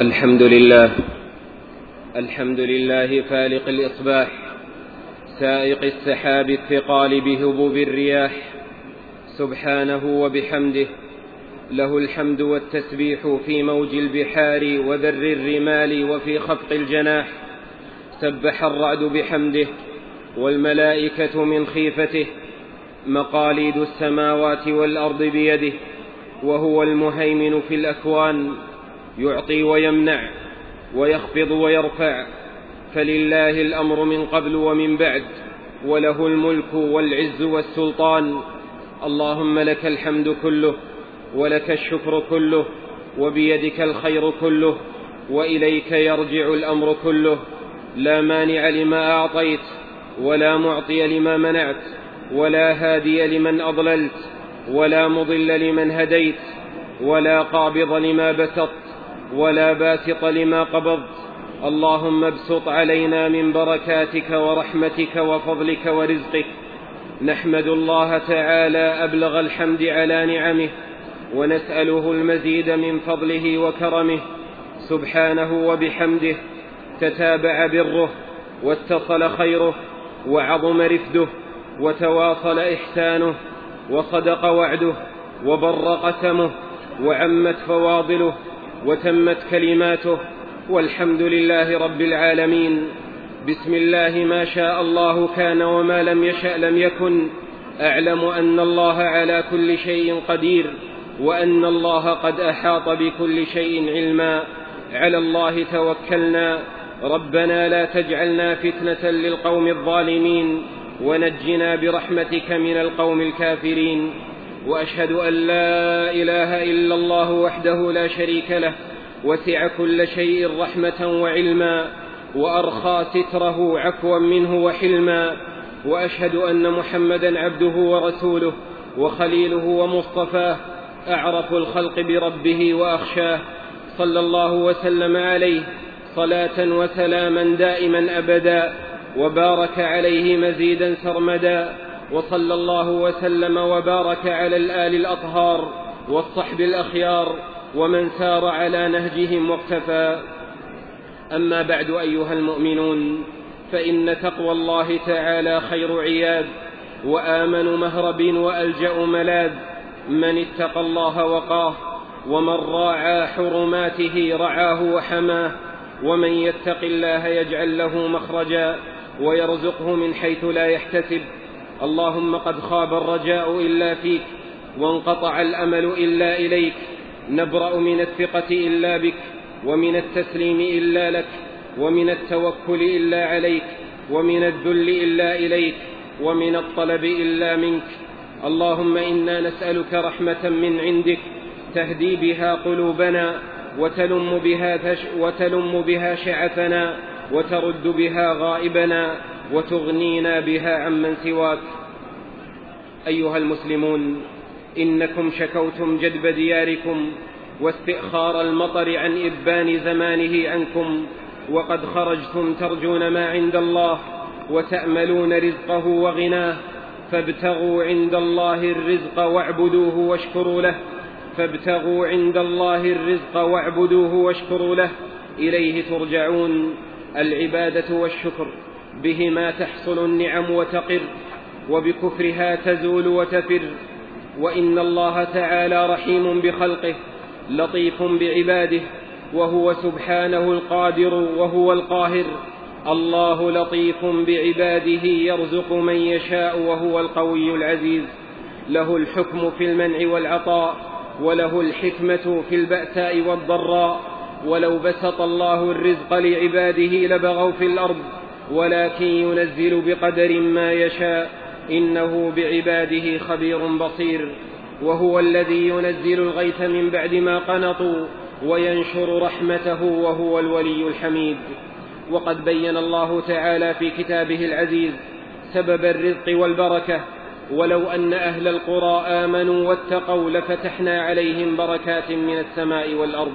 الحمد لله. الحمد لله فالق الإصباح سائق السحاب الثقال بهبوب الرياح. سبحانه وبحمده له الحمد والتسبيح في موج البحار وذر الرمال وفي خفق الجناح. سبح الرعد بحمده والملائكة من خيفته مقاليد السماوات والأرض بيده وهو المهيمن في الأكوان. يعطي ويمنع ويخفض ويرفع فلله الأمر من قبل ومن بعد وله الملك والعز والسلطان. اللهم لك الحمد كله ولك الشكر كله وبيدك الخير كله وإليك يرجع الأمر كله. لا مانع لما أعطيت ولا معطي لما منعت ولا هادي لمن أضللت ولا مضل لمن هديت ولا قابض لما بسطت. ولا باسط لما قبضت. اللهم ابسط علينا من بركاتك ورحمتك وفضلك ورزقك. نحمد الله تعالى أبلغ الحمد على نعمه ونسأله المزيد من فضله وكرمه. سبحانه وبحمده تتابع بره واتصل خيره وعظم رفده وتواصل إحسانه وصدق وعده وبر قسمه وعمت فواضله وتمت كلماته والحمد لله رب العالمين. بسم الله ما شاء الله كان وما لم يشأ لم يكن. أعلم أن الله على كل شيء قدير وأن الله قد أحاط بكل شيء علما. على الله توكلنا. ربنا لا تجعلنا فتنة للقوم الظالمين. ونجنا برحمتك من القوم الكافرين. وأشهد أن لا إله إلا الله وحده لا شريك له وسع كل شيء رحمة وعلما وأرخى ستره عفوا منه وحلما وأشهد أن محمدا عبده ورسوله وخليله ومصطفاه أعرف الخلق بربه وأخشاه صلى الله وسلم عليه صلاة وسلاما دائما أبدا وبارك عليه مزيدا سرمدا. وصلى الله وسلم وبارك على الآل الأطهار والصحب الأخيار ومن سار على نهجهم واقتفى. أما بعد أيها المؤمنون فإن تقوى الله تعالى خير عياد وآمن مهرب وألجأ ملاذ. من اتقى الله وقاه ومن راعى حرماته رعاه وحماه. ومن يتق الله يجعل له مخرجا ويرزقه من حيث لا يحتسب. اللهم قد خاب الرجاء إلا فيك وانقطع الأمل إلا إليك نبرأ من الثقة إلا بك ومن التسليم إلا لك ومن التوكل إلا عليك ومن الذل إلا إليك ومن الطلب إلا منك. اللهم إنا نسألك رحمة من عندك تهدي بها قلوبنا وتلم بها, وتلم بها شعثنا وترد بها غائبنا. وتغنينا بها عمن سواك. أيها المسلمون إنكم شكوتم جدب دياركم واستئخار المطر عن إبان زمانه عنكم وقد خرجتم ترجون ما عند الله وتأملون رزقه وغناه فابتغوا عند الله الرزق واعبدوه واشكروا له فابتغوا عند الله الرزق واعبدوه واشكروا له إليه ترجعون. العبادة والشكر. بهما تحصل النعم وتقر وبكفرها تزول وتفر. وإن الله تعالى رحيم بخلقه لطيف بعباده وهو سبحانه القادر وهو القاهر. الله لطيف بعباده يرزق من يشاء وهو القوي العزيز. له الحكم في المنع والعطاء وله الحكمة في البأساء والضراء. ولو بسط الله الرزق لعباده لبغوا في الأرض ولكن ينزل بقدر ما يشاء إنه بعباده خبير بصير وهو الذي ينزل الغيث من بعد ما قنطوا وينشر رحمته وهو الولي الحميد. وقد بين الله تعالى في كتابه العزيز سبب الرزق والبركة ولو أن أهل القرى آمنوا واتقوا لفتحنا عليهم بركات من السماء والأرض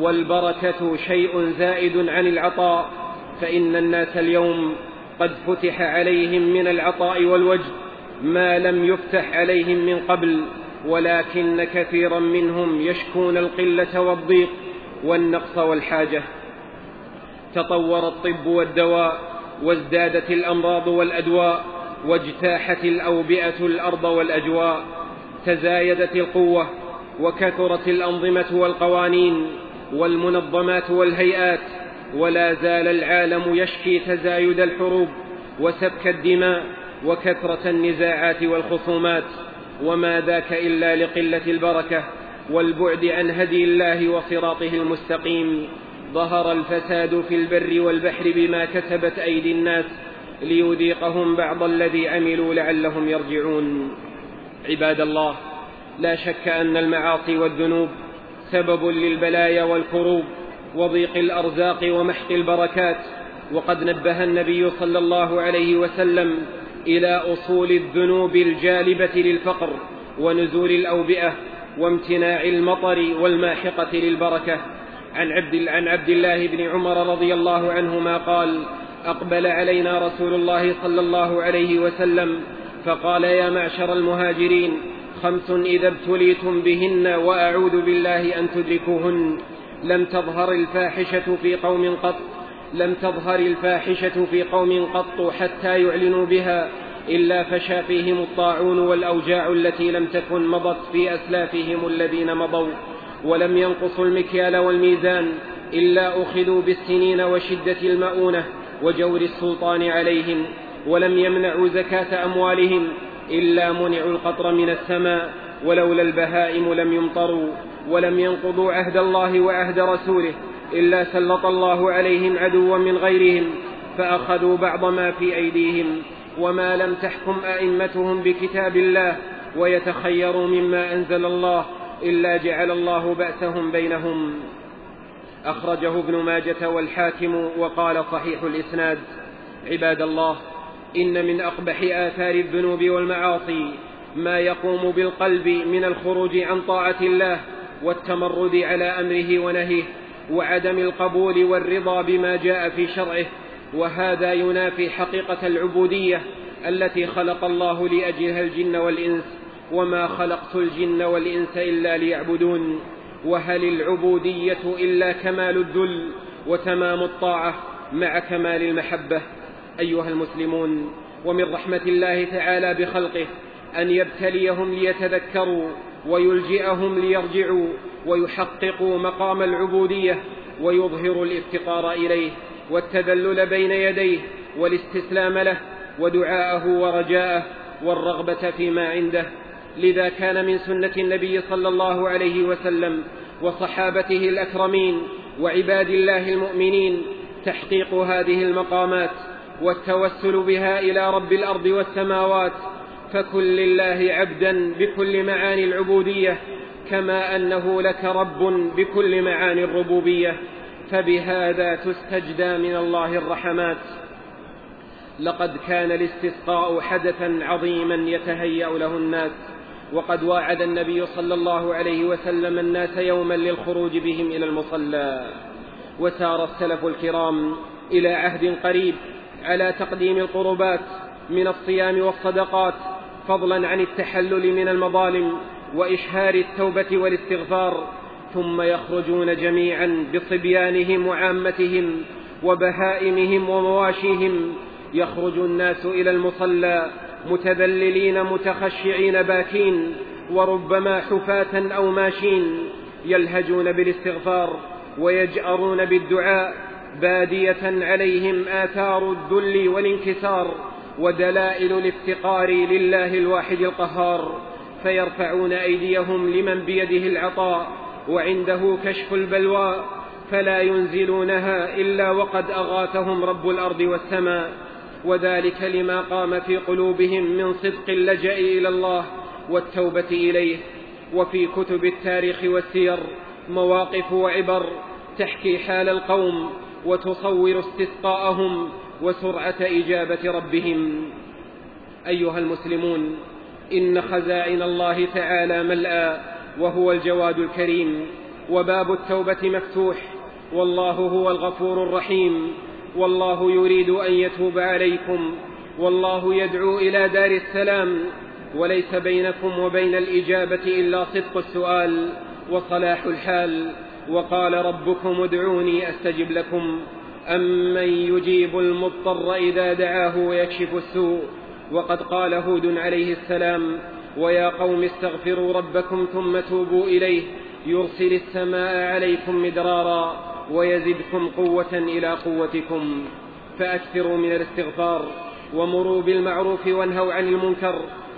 والبركة شيء زائد عن العطاء فإن الناس اليوم قد فتح عليهم من العطاء والوجد ما لم يفتح عليهم من قبل ولكن كثيرا منهم يشكون القلة والضيق والنقص والحاجة. تطور الطب والدواء وازدادت الأمراض والأدواء واجتاحت الأوبئة الأرض والأجواء. تزايدت القوة وكثرت الأنظمة والقوانين والمنظمات والهيئات. ولا زال العالم يشكي تزايد الحروب وسفك الدماء وكثرة النزاعات والخصومات وما ذاك إلا لقلة البركة والبعد عن هدي الله وصراطه المستقيم. ظهر الفساد في البر والبحر بما كسبت أيدي الناس ليذيقهم بعض الذي عملوا لعلهم يرجعون. عباد الله لا شك أن المعاصي والذنوب سبب للبلايا والكروب وضيق الأرزاق ومحق البركات وقد نبه النبي صلى الله عليه وسلم إلى أصول الذنوب الجالبة للفقر ونزول الأوبئة وامتناع المطر والماحقة للبركة. عن عبد, عن عبد الله بن عمر رضي الله عنهما قال أقبل علينا رسول الله صلى الله عليه وسلم فقال يا معشر المهاجرين خمس إذا ابتليتم بهن وأعوذ بالله أن تدركوهن. لم تظهر الفاحشة في قوم قط لم تظهر الفاحشة في قوم قط حتى يعلنوا بها إلا فشى فيهم الطاعون والأوجاع التي لم تكن مضت في أسلافهم الذين مضوا ولم ينقصوا المكيال والميزان إلا أخذوا بالسنين وشدة المؤونة وجور السلطان عليهم ولم يمنعوا زكاة أموالهم إلا منعوا القطر من السماء ولولا البهائم لم يمطروا ولم ينقضوا عهد الله وعهد رسوله إلا سلط الله عليهم عدوا من غيرهم فأخذوا بعض ما في أيديهم وما لم تحكم أئمتهم بكتاب الله ويتخيروا مما أنزل الله إلا جعل الله بأسهم بينهم. أخرجه ابن ماجة والحاكم وقال صحيح الإسناد. عباد الله إن من أقبح آثار الذنوب والمعاصي ما يقوم بالقلب من الخروج عن طاعة الله والتمرد على أمره ونهيه وعدم القبول والرضا بما جاء في شرعه وهذا ينافي حقيقة العبودية التي خلق الله لأجلها الجن والإنس وما خلقت الجن والإنس إلا ليعبدون. وهل العبودية إلا كمال الذل وتمام الطاعة مع كمال المحبة؟ أيها المسلمون ومن رحمة الله تعالى بخلقه أن يبتليهم ليتذكروا ويلجئهم ليرجعوا ويحققوا مقام العبودية ويظهروا الافتقار إليه والتذلل بين يديه والاستسلام له ودعاءه ورجاءه والرغبة فيما عنده. لذا كان من سنة النبي صلى الله عليه وسلم وصحابته الأكرمين وعباد الله المؤمنين تحقيق هذه المقامات والتوسل بها إلى رب الأرض والسماوات فكن لله عبدا بكل معاني العبودية كما أنه لك رب بكل معاني الربوبية. فبهذا تستجدى من الله الرحمات. لقد كان الاستسقاء حدثا عظيما يتهيأ له الناس وقد واعد النبي صلى الله عليه وسلم الناس يوما للخروج بهم إلى المصلى. وسار السلف الكرام إلى عهد قريب على تقديم القربات من الصيام والصدقات فضلا عن التحلل من المظالم وإشهار التوبة والاستغفار ثم يخرجون جميعا بصبيانهم وعامتهم وبهائمهم ومواشيهم. يخرج الناس إلى المصلى متذللين متخشعين باكين وربما حفاة أو ماشين. يلهجون بالاستغفار ويجأرون بالدعاء بادية عليهم آثار الذل والانكسار. ودلائل الافتقار لله الواحد القهار فيرفعون أيديهم لمن بيده العطاء وعنده كشف البلوى فلا ينزلونها إلا وقد أغاثهم رب الأرض والسماء. وذلك لما قام في قلوبهم من صدق اللجأ إلى الله والتوبة إليه. وفي كتب التاريخ والسير مواقف وعبر تحكي حال القوم وتصور استسقاءهم وسرعة إجابة ربهم. أيها المسلمون إن خزائن الله تعالى ملأى وهو الجواد الكريم وباب التوبة مفتوح والله هو الغفور الرحيم. والله يريد أن يتوب عليكم والله يدعو إلى دار السلام. وليس بينكم وبين الإجابة إلا صدق السؤال وصلاح الحال. وقال ربكم ادعوني أستجب لكم. أمن يجيب المضطر إذا دعاه ويكشف السوء؟ وقد قال هود عليه السلام ويا قوم استغفروا ربكم ثم توبوا إليه يرسل السماء عليكم مدرارا ويزدكم قوة إلى قوتكم. فأكثروا من الاستغفار ومروا بالمعروف وانهوا عن المنكر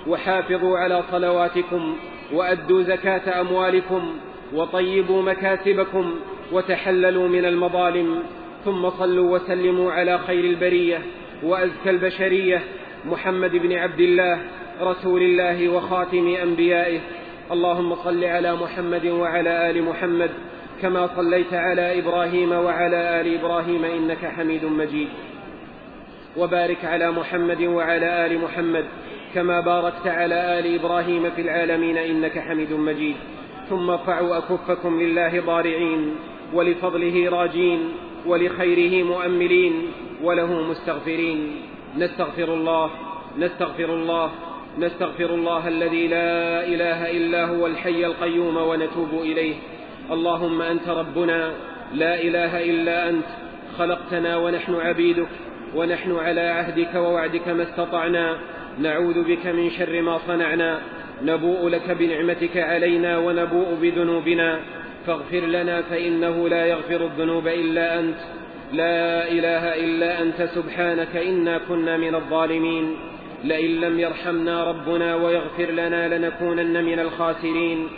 وحافظوا على صلواتكم وأدوا زكاة أموالكم وطيبوا مكاسبكم وتحللوا من المظالم ثم صلوا وسلموا على خير البرية وأزكى البشرية محمد بن عبد الله رسول الله وخاتم أنبيائه. اللهم صل على محمد وعلى آل محمد كما صليت على إبراهيم وعلى آل إبراهيم إنك حميد مجيد. وبارك على محمد وعلى آل محمد كما باركت على آل إبراهيم في العالمين إنك حميد مجيد. ثم ارفعوا أكفكم لله ضارعين ولفضله راجين ولخيره مؤملين وله مستغفرين. نستغفر الله نستغفر الله نستغفر الله الذي لا إله إلا هو الحي القيوم ونتوب إليه. اللهم أنت ربنا لا إله إلا أنت خلقتنا ونحن عبيدك ونحن على عهدك ووعدك ما استطعنا. نعوذ بك من شر ما صنعنا نبوء لك بنعمتك علينا ونبوء بذنوبنا فاغفر لنا فإنه لا يغفر الذنوب إلا أنت. لا إله إلا أنت سبحانك إنا كنا من الظالمين. لئن لم يرحمنا ربنا ويغفر لنا لنكونن من الخاسرين.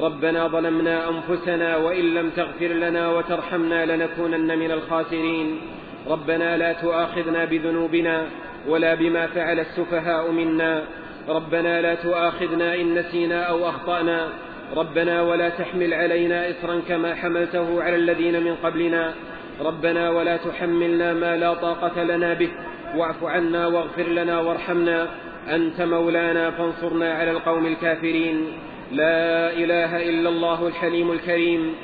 ربنا ظلمنا أنفسنا وإن لم تغفر لنا وترحمنا لنكونن من الخاسرين. ربنا لا تؤاخذنا بذنوبنا ولا بما فعل السفهاء منا. ربنا لا تؤاخذنا إن نسينا أو أخطأنا. ربنا ولا تحمل علينا إصرا كما حملته على الذين من قبلنا. ربنا ولا تحملنا ما لا طاقة لنا به. واعف عنا واغفر لنا وارحمنا. أنت مولانا فانصرنا على القوم الكافرين. لا إله إلا الله الحليم الكريم.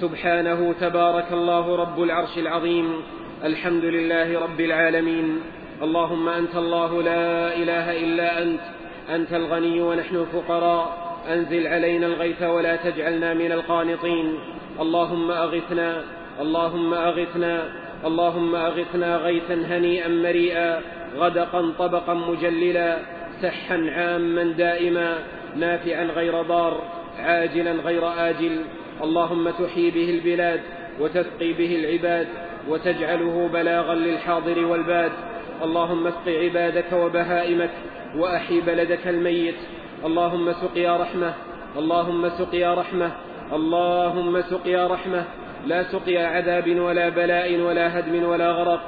سبحانه تبارك الله رب العرش العظيم. الحمد لله رب العالمين. اللهم أنت الله لا إله إلا أنت. أنت الغني ونحن الفقراء. أنزل علينا الغيث ولا تجعلنا من القانطين. اللهم أغثنا اللهم أغثنا اللهم أغثنا غيثا هنيئا مريئا غدقا طبقا مجللا سحا عاما دائما نافعا غير ضار عاجلا غير آجل. اللهم تحيي به البلاد وتسقي به العباد وتجعله بلاغا للحاضر والباد. اللهم اسق عبادك وبهائمك وأحي بلدك الميت. اللهم سقيا رحمة. اللهم سقيا رحمة. اللهم سقيا رحمة. لا سقيا عذاب ولا بلاء ولا هدم ولا غرق.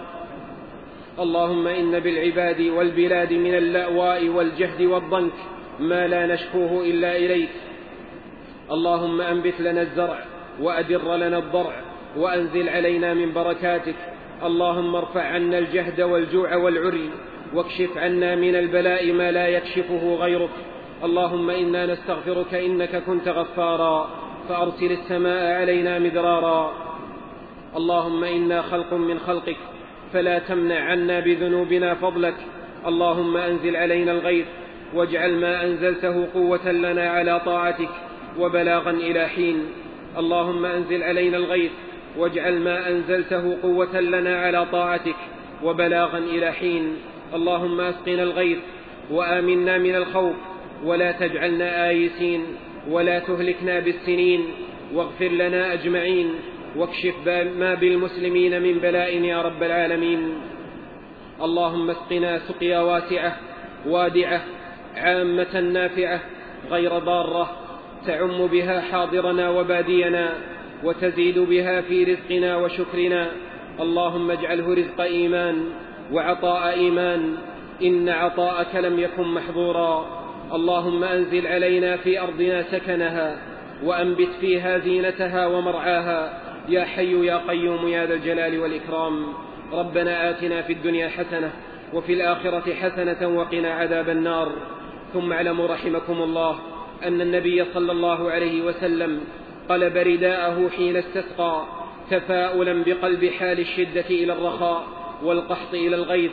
اللهم إن بالعباد والبلاد من اللأواء والجهد والضنك ما لا نشكوه إلا إليك. اللهم أنبت لنا الزرع وأدر لنا الضرع وأنزل علينا من بركاتك. اللهم ارفع عنا الجهد والجوع والعري. واكشف عنا من البلاء ما لا يكشفه غيرك. اللهم إنا نستغفرك إنك كنت غفارا. فأرسل السماء علينا مدرارا. اللهم إنا خلق من خلقك. فلا تمنع عنا بذنوبنا فضلك. اللهم أنزل علينا الغيث. واجعل ما أنزلته قوة لنا على طاعتك. وبلاغا إلى حين. اللهم أنزل علينا الغيث. واجعل ما أنزلته قوة لنا على طاعتك. وبلاغا إلى حين. اللهم أسقنا الغيث وآمنا من الخوف ولا تجعلنا آيسين ولا تهلكنا بالسنين واغفر لنا أجمعين واكشف ما بالمسلمين من بلاء يا رب العالمين. اللهم اسقنا سقيا واسعة وادعة عامة نافعة غير ضارة تعم بها حاضرنا وبادينا وتزيد بها في رزقنا وشكرنا. اللهم اجعله رزق إيمان وعطاء إيمان إن عطاءك لم يكن محظورا. اللهم أنزل علينا في أرضنا سكنها وأنبت فيها زينتها ومرعاها. يا حي يا قيوم يا ذا الجلال والإكرام. ربنا آتنا في الدنيا حسنة وفي الآخرة حسنة وقنا عذاب النار. ثم اعلموا رحمكم الله أن النبي صلى الله عليه وسلم قلب رداءه حين استسقى تفاؤلا بقلب حال الشدة إلى الرخاء. والقحط إلى الغيظ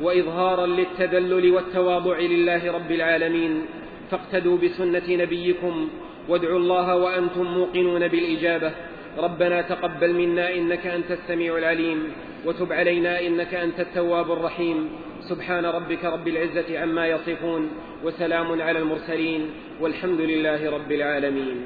وإظهارا للتذلل والتواضع لله رب العالمين. فاقتدوا بسنة نبيكم وادعوا الله وأنتم موقنون بالإجابة. ربنا تقبل منا إنك أنت السميع العليم وتب علينا إنك أنت التواب الرحيم. سبحان ربك رب العزة عما يصفون وسلام على المرسلين والحمد لله رب العالمين.